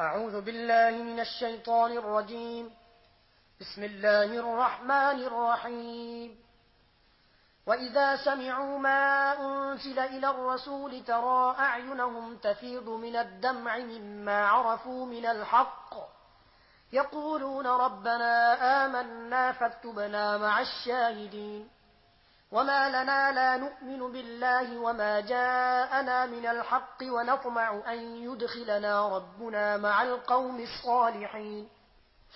أعوذ بالله من الشيطان الرجيم. بسم الله الرحمن الرحيم. وإذا سمعوا ما أنزل إلى الرسول ترى أعينهم تفيض من الدمع مما عرفوا من الحق. يقولون ربنا آمنا فاكتبنا مع الشاهدين. وما لنا لا نؤمن بالله وما جاءنا من الحق ونطمع أن يدخلنا ربنا مع القوم الصالحين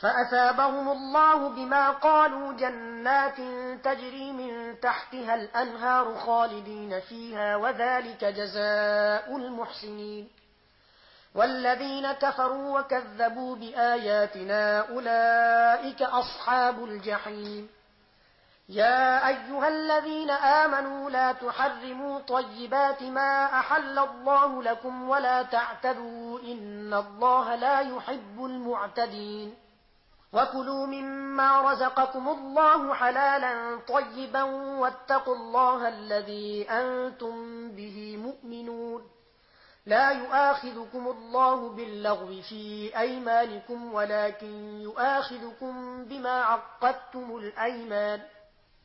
فأثابهم الله بما قالوا جنات تجري من تحتها الأنهار خالدين فيها وذلك جزاء المحسنين والذين كفروا وكذبوا بآياتنا أولئك أصحاب الجحيم يا أيها الذين آمنوا لا تحرموا طيبات ما أحل الله لكم ولا تعتدوا إن الله لا يحب المعتدين وكلوا مما رزقكم الله حلالا طيبا واتقوا الله الذي أنتم به مؤمنون لا يؤاخذكم الله باللغو في أيمانكم ولكن يؤاخذكم بما عقدتم الأيمان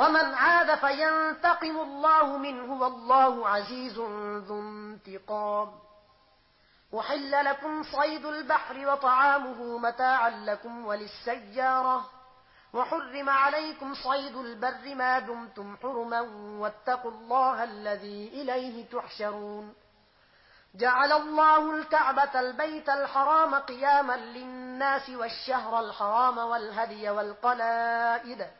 ومن عاد فينتقم الله منه والله عزيز ذو انتقام. وحل لكم صيد البحر وطعامه متاعا لكم وللسيارة. وحرم عليكم صيد البر ما دمتم حرما واتقوا الله الذي إليه تحشرون. جعل الله الكعبة البيت الحرام قياما للناس والشهر الحرام والهدي والقلائد.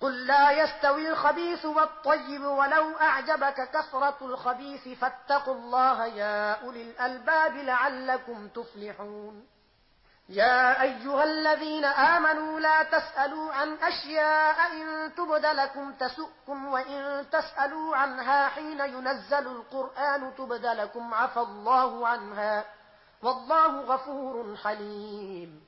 قل لا يستوي الخبيث والطيب ولو أعجبك كثرة الخبيث فاتقوا الله يا أولي الألباب لعلكم تفلحون. يا أيها الذين آمنوا لا تسألوا عن أشياء إن تبد لكم تسؤكم وإن تسألوا عنها حين ينزل القرآن تبد لكم عفى الله عنها والله غفور حليم.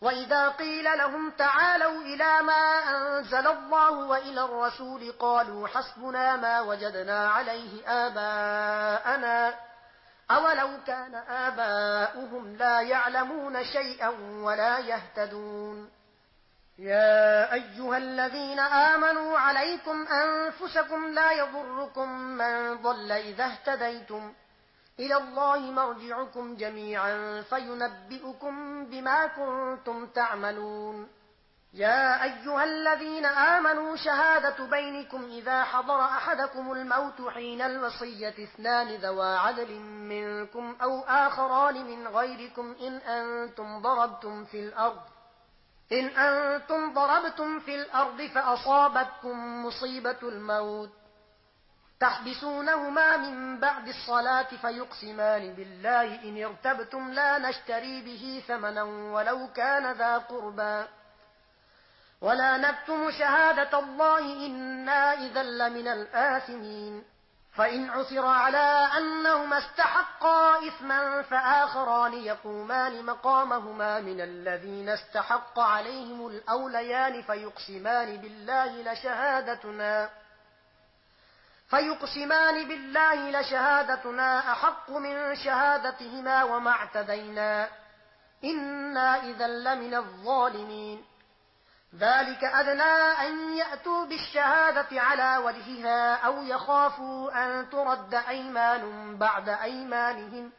وَإِذَا قِيلَ لَهُمْ تَعَالَوْا إِلَى مَا أَنزَلَ اللَّهُ وَإِلَى الرَّسُولِ قَالُوا حَسْبُنَا مَا وَجَدْنَا عَلَيْهِ آبَاءَنَا أَوَلَوْ كَانَ آبَاؤُهُمْ لَا يَعْلَمُونَ شَيْئًا وَلَا يَهْتَدُونَ يَا أَيُّهَا الَّذِينَ آمَنُوا عَلَيْكُمْ أَنفُسَكُمْ لَا يَضُرُّكُم مَّن ضَلَّ إِذَا اهْتَدَيْتُمْ ۖ إلى الله مرجعكم جميعا فينبئكم بما كنتم تعملون. يا أيها الذين آمنوا شهادة بينكم إذا حضر أحدكم الموت حين الوصية اثنان ذوى عدل منكم أو آخران من غيركم إن أنتم ضربتم في الأرض. إن أنتم ضربتم في الأرض فأصابتكم مصيبة الموت. تحبسونهما من بعد الصلاة فيقسمان بالله إن ارتبتم لا نشتري به ثمنا ولو كان ذا قربا ولا نكتم شهادة الله إنا إذا لمن الآثمين. فإن عثر على أنهما استحقا إثما فآخران يقومان مقامهما من الذين استحق عليهم الأوليان فيقسمان بالله لشهادتنا. فيقسمان بالله لشهادتنا أحق من شهادتهما وما اعتدينا إنا إذا لمن الظالمين. ذلك أدنى أن يأتوا بالشهادة على وجهها أو يخافوا أن ترد أيمان بعد أيمانهم.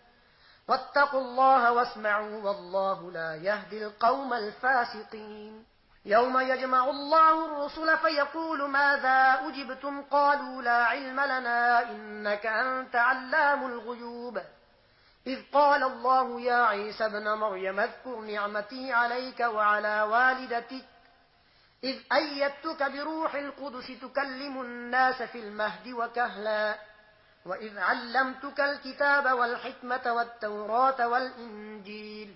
واتقوا الله واسمعوا والله لا يهدي القوم الفاسقين. يوم يجمع الله الرسل فيقول ماذا أجبتم؟ قالوا لا علم لنا إنك أنت علام الغيوب. إذ قال الله يا عيسى ابن مريم اذكر نعمتي عليك وعلى والدتك. إذ أيدتك بروح القدس تكلم الناس في المهد وكهلا. وإذ علمتك الكتاب والحكمة والتوراة والإنجيل.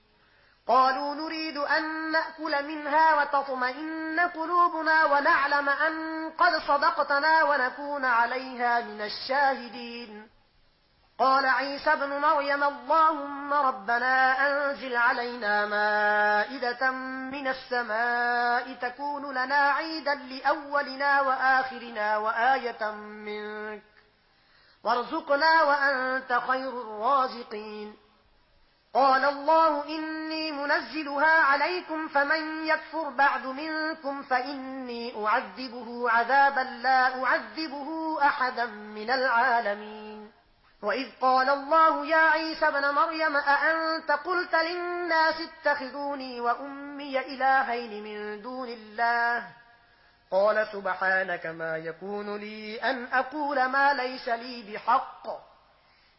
قالوا نريد أن نأكل منها وتطمئن قلوبنا ونعلم أن قد صدقتنا ونكون عليها من الشاهدين. قال عيسى بن مريم اللهم ربنا أنزل علينا مائدة من السماء تكون لنا عيدا لأولنا وآخرنا وآية منك. وارزقنا وأنت خير الرازقين. قال الله إني منزلها عليكم فمن يكفر بعد منكم فإني أعذبه عذابا لا أعذبه أحدا من العالمين. وإذ قال الله يا عيسى بن مريم أأنت قلت للناس اتخذوني وأمي إلهين من دون الله؟ قال سبحانك ما يكون لي أن أقول ما ليس لي بحق.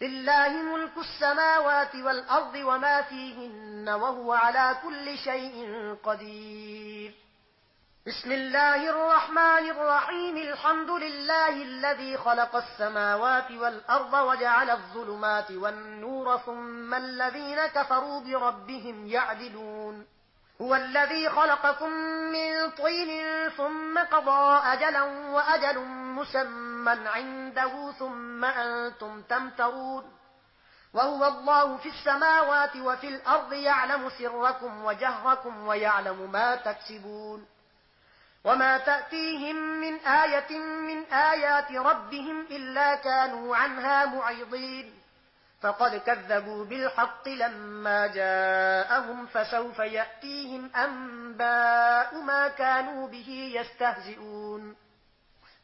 لله ملك السماوات والأرض وما فيهن وهو على كل شيء قدير. بسم الله الرحمن الرحيم. الحمد لله الذي خلق السماوات والأرض وجعل الظلمات والنور ثم الذين كفروا بربهم يعدلون. هو الذي خلقكم من طين ثم قضى أجلا وأجل مسمى من عنده ثم أنتم تمترون وهو الله في السماوات وفي الأرض يعلم سركم وجهركم ويعلم ما تكسبون وما تأتيهم من آية من آيات ربهم إلا كانوا عنها معيضين فقد كذبوا بالحق لما جاءهم فسوف يأتيهم أنباء ما كانوا به يستهزئون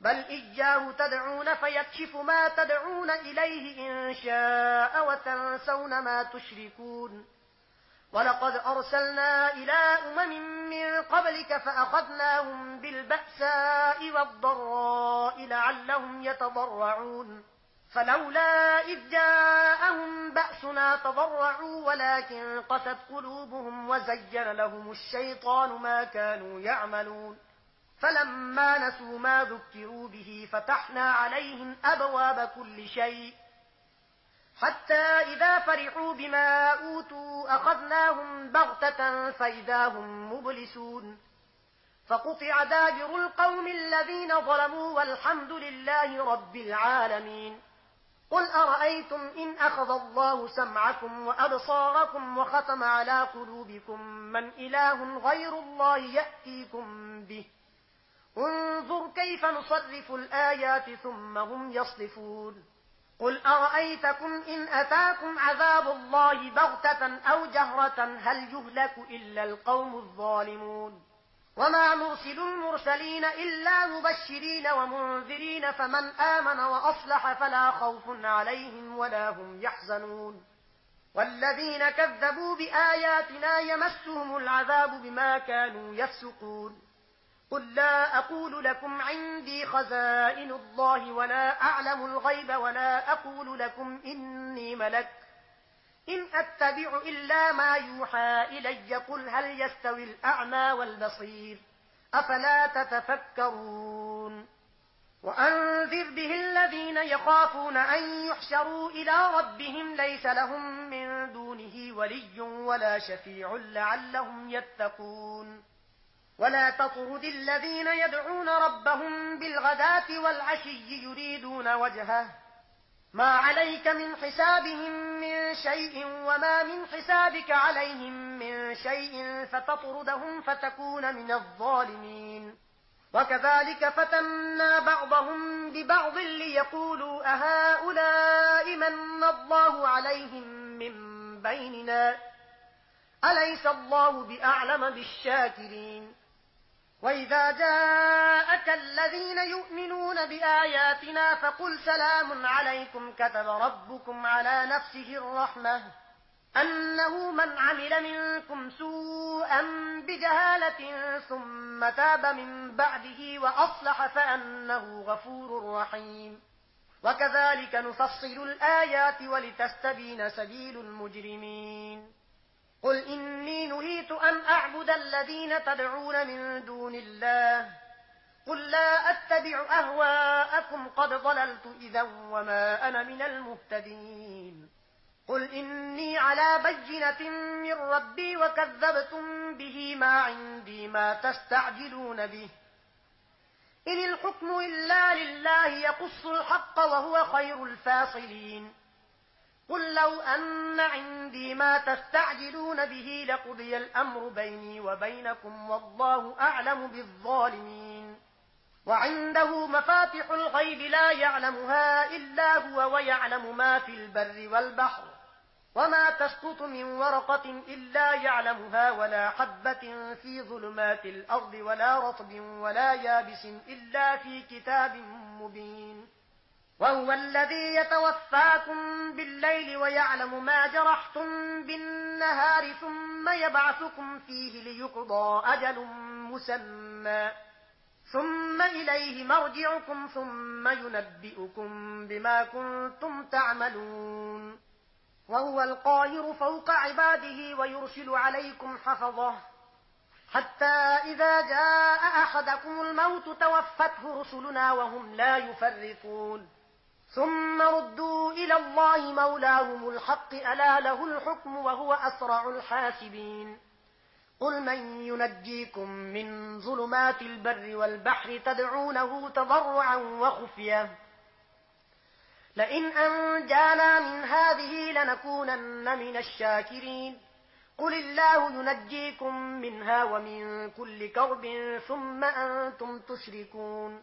بل إياه تدعون فيكشف ما تدعون إليه إن شاء وتنسون ما تشركون. ولقد أرسلنا إلى أمم من قبلك فأخذناهم بالبأساء والضراء لعلهم يتضرعون. فلولا إذ جاءهم بأسنا تضرعوا ولكن قست قلوبهم وزين لهم الشيطان ما كانوا يعملون. فلما نسوا ما ذكروا به فتحنا عليهم أبواب كل شيء. حتى إذا فرحوا بما أوتوا أخذناهم بغتة فإذا هم مبلسون. فقطع دابر القوم الذين ظلموا والحمد لله رب العالمين. قل أرأيتم إن أخذ الله سمعكم وأبصاركم وختم على قلوبكم من إله غير الله يأتيكم به؟ انظر كيف نصرف الآيات ثم هم يصرفون. قل أرأيتكم إن أتاكم عذاب الله بغتة أو جهرة هل يهلك إلا القوم الظالمون. وما نرسل المرسلين إلا مبشرين ومنذرين فمن آمن وأصلح فلا خوف عليهم ولا هم يحزنون. والذين كذبوا بآياتنا يمسهم العذاب بما كانوا يفسقون. قل لا أقول لكم عندي خزائن الله ولا أعلم الغيب ولا أقول لكم إني ملك. إن أتبع إلا ما يوحى إلي قل هل يستوي الأعمى والبصير. أفلا تتفكرون. وأنذر به الذين يخافون أن يحشروا إلى ربهم ليس لهم من دونه ولي ولا شفيع لعلهم يتقون. ولا تطرد الذين يدعون ربهم بالغداة والعشي يريدون وجهه ما عليك من حسابهم من شيء وما من حسابك عليهم من شيء فتطردهم فتكون من الظالمين وكذلك فتنا بعضهم ببعض ليقولوا أهؤلاء من الله عليهم من بيننا أليس الله بأعلم بالشاكرين وَإِذَا جَاءَكَ الَّذِينَ يُؤْمِنُونَ بِآيَاتِنَا فَقُلْ سَلَامٌ عَلَيْكُمْ كَتَبَ رَبُّكُمْ عَلَى نَفْسِهِ الرَّحْمَةِ أَنَّهُ مَنْ عَمِلَ مِنْكُمْ سُوءًا بِجَهَالَةٍ ثُمَّ تَابَ مِنْ بَعْدِهِ وَأَصْلَحَ فَأَنَّهُ غَفُورٌ رَحِيمٌ وَكَذَلِكَ نُفَصِّلُ الْآيَاتِ وَلِتَسْتَبِينَ سَبِيلُ الْمُجْرِمِينَ قل إني نهيت أن أعبد الذين تدعون من دون الله. قل لا أتبع أهواءكم قد ضللت إذا وما أنا من المهتدين. قل إني على بجنة من ربي وكذبتم به ما عندي ما تستعجلون به. إن الحكم إلا لله يقص الحق وهو خير الفاصلين. قل لو أن عندي ما تستعجلون به لقضي الأمر بيني وبينكم والله أعلم بالظالمين. وعنده مفاتح الغيب لا يعلمها إلا هو ويعلم ما في البر والبحر وما تسقط من ورقة إلا يعلمها ولا حبة في ظلمات الأرض ولا رطب ولا يابس إلا في كتاب مبين. وهو الذي يتوفاكم بالليل ويعلم ما جرحتم بالنهار ثم يبعثكم فيه ليقضى أجل مسمى. ثم إليه مرجعكم ثم ينبئكم بما كنتم تعملون. وهو القاهر فوق عباده ويرسل عليكم حفظه. حتى إذا جاء أحدكم الموت توفته رسلنا وهم لا يفرقون ثم ردوا إلى الله مولاهم الحق ألا له الحكم وهو أسرع الحاسبين. قل من ينجيكم من ظلمات البر والبحر تدعونه تضرعا وخفية. لئن أنجانا من هذه لنكونن من الشاكرين. قل الله ينجيكم منها ومن كل كرب ثم أنتم تشركون.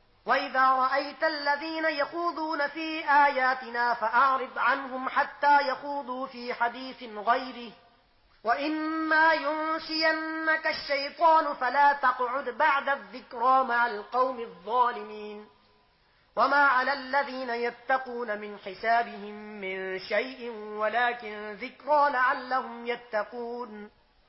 وَإِذَا رَأَيْتَ الَّذِينَ يَخُوضُونَ فِي آيَاتِنَا فَأَعْرِضْ عَنْهُمْ حَتَّى يَخُوضُوا فِي حَدِيثٍ غَيْرِهِ. وَإِمَّا يُنْسِيَنَّكَ الشَّيْطَانُ فَلَا تَقْعُدْ بَعْدَ الذِّكْرَى مَعَ الْقَوْمِ الظَّالِمِينَ. وَمَا عَلَى الَّذِينَ يَتَّقُونَ مِنْ حِسَابِهِمْ مِنْ شَيْءٍ وَلَكِنْ ذِكْرَى لَعَلَّهُمْ يَتَّقُونَ.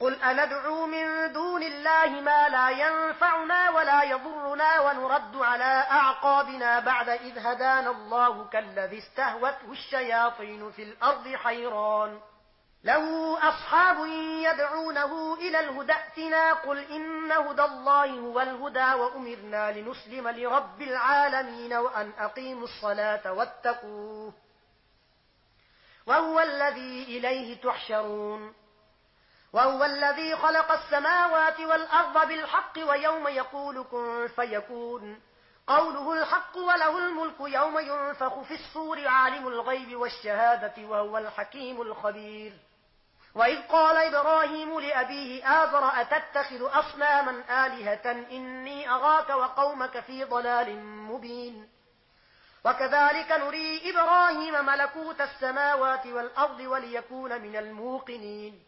قل أندعو من دون الله ما لا ينفعنا ولا يضرنا ونرد على أعقابنا بعد إذ هدانا الله كالذي استهوته الشياطين في الأرض حيران. له أصحاب يدعونه إلى الهدى اتنا قل إن هدى الله هو الهدى وأمرنا لنسلم لرب العالمين وأن أقيموا الصلاة واتقوه. وهو الذي إليه تحشرون. وهو الذي خلق السماوات والأرض بالحق ويوم يقول كن فيكون. قوله الحق وله الملك يوم ينفخ في الصور عالم الغيب والشهادة وهو الحكيم الخبير. وإذ قال إبراهيم لأبيه آذر أتتخذ أصناما آلهة إني أغاك وقومك في ضلال مبين. وكذلك نري إبراهيم ملكوت السماوات والأرض وليكون من الموقنين.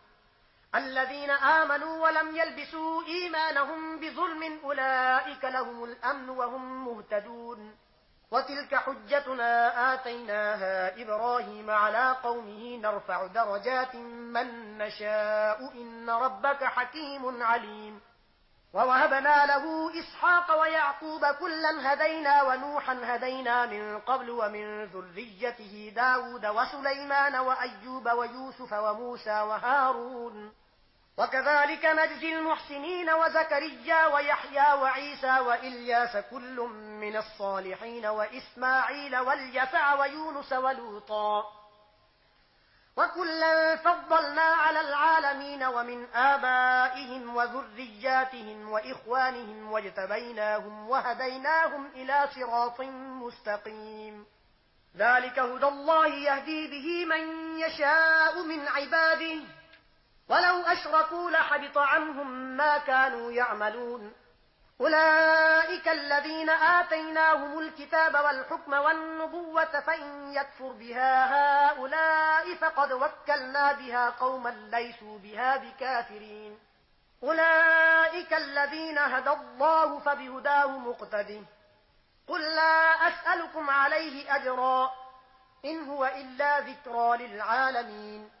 الذين آمنوا ولم يلبسوا إيمانهم بظلم أولئك لهم الأمن وهم مهتدون. وتلك حجتنا آتيناها إبراهيم على قومه نرفع درجات من نشاء. إن ربك حكيم عليم. ووهبنا له إسحاق ويعقوب كلا هدينا ونوحا هدينا من قبل ومن ذريته داود وسليمان وأيوب ويوسف وموسى وهارون. وكذلك نجزي المحسنين وزكريا ويحيى وعيسى وإلياس كل من الصالحين وإسماعيل واليسع ويونس ولوطا. وكلا فضلنا على العالمين ومن آبائهم وذرياتهم وإخوانهم واجتبيناهم وهديناهم إلى صراط مستقيم. ذلك هدى الله يهدي به من يشاء من عباده ولو أشركوا لحبط عنهم ما كانوا يعملون. أولئك الذين آتيناهم الكتاب والحكم والنبوة فإن يكفر بها هؤلاء فقد وكلنا بها قوما ليسوا بها بكافرين. أولئك الذين هدى الله فبهداه مقتده قل لا أسألكم عليه أجرا. إن هو إلا ذكرى للعالمين.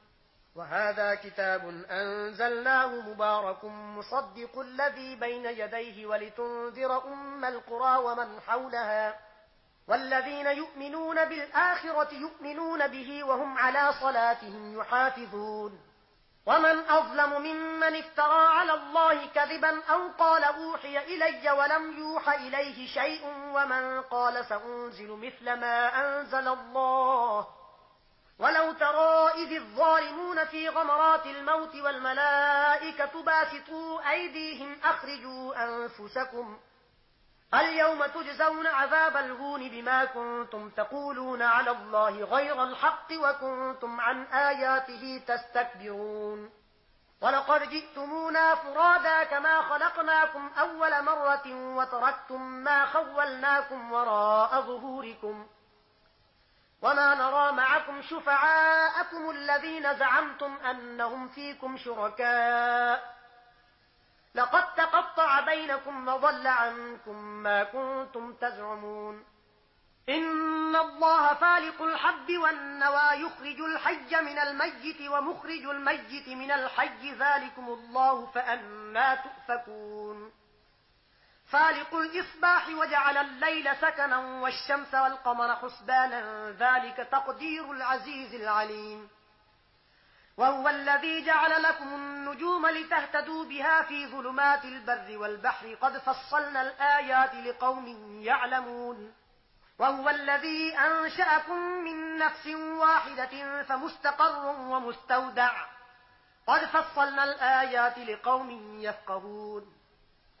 وهذا كتاب أنزلناه مبارك مصدق الذي بين يديه ولتنذر أم القرى ومن حولها والذين يؤمنون بالآخرة يؤمنون به وهم على صلاتهم يحافظون ومن أظلم ممن افترى على الله كذبا أو قال أوحي إلي ولم يوح إليه شيء ومن قال سأنزل مثل ما أنزل الله ولو ترى إذ الظالمون في غمرات الموت والملائكة باسطوا أيديهم أخرجوا أنفسكم اليوم تجزون عذاب الهون بما كنتم تقولون على الله غير الحق وكنتم عن آياته تستكبرون ولقد جئتمونا فرادا كما خلقناكم أول مرة وتركتم ما خولناكم وراء ظهوركم وما نرى معكم شفعاءكم الذين زعمتم أنهم فيكم شركاء لقد تقطع بينكم وضل عنكم ما كنتم تزعمون إن الله فالق الحب والنوى يخرج الحج من الميت ومخرج الميت من الحج ذلكم الله فأنا تؤفكون فالق الإصباح وجعل الليل سكنا والشمس والقمر حسبانا ذلك تقدير العزيز العليم. وهو الذي جعل لكم النجوم لتهتدوا بها في ظلمات البر والبحر قد فصلنا الآيات لقوم يعلمون. وهو الذي أنشأكم من نفس واحدة فمستقر ومستودع قد فصلنا الآيات لقوم يفقهون.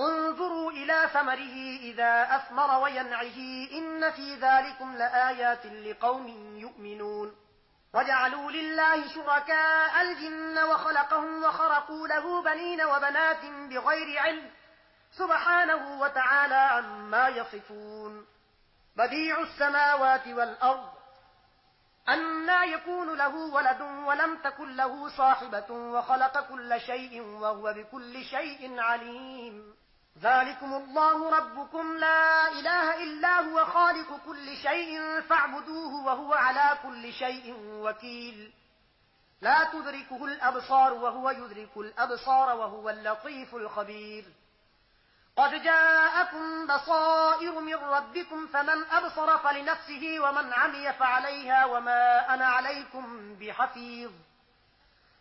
انظروا إلى ثمره إذا أثمر وينعه إن في ذلكم لآيات لقوم يؤمنون. وجعلوا لله شركاء الجن وخلقهم وخرقوا له بنين وبنات بغير علم سبحانه وتعالى عما يصفون. بديع السماوات والأرض أنا يكون له ولد ولم تكن له صاحبة وخلق كل شيء وهو بكل شيء عليم. ذلكم الله ربكم لا إله إلا هو خالق كل شيء فاعبدوه وهو على كل شيء وكيل. لا تدركه الأبصار وهو يدرك الأبصار وهو اللطيف الخبير. قد جاءكم بصائر من ربكم فمن أبصر فلنفسه ومن عمي فعليها وما أنا عليكم بحفيظ.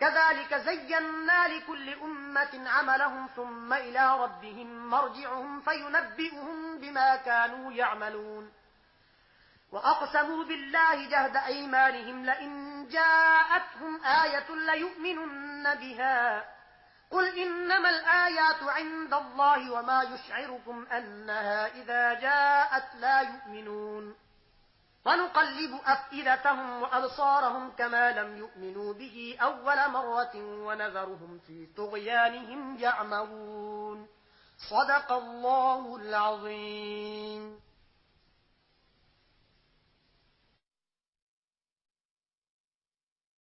كذلك زينا لكل أمة عملهم ثم إلى ربهم مرجعهم فينبئهم بما كانوا يعملون. وأقسموا بالله جهد أيمانهم لئن جاءتهم آية ليؤمنن بها. قل إنما الآيات عند الله وما يشعركم أنها إذا جاءت لا يؤمنون. ونقلب أفئلتهم وأبصارهم كما لم يؤمنوا به أول مرة ونذرهم في طغيانهم يعمرون صدق الله العظيم.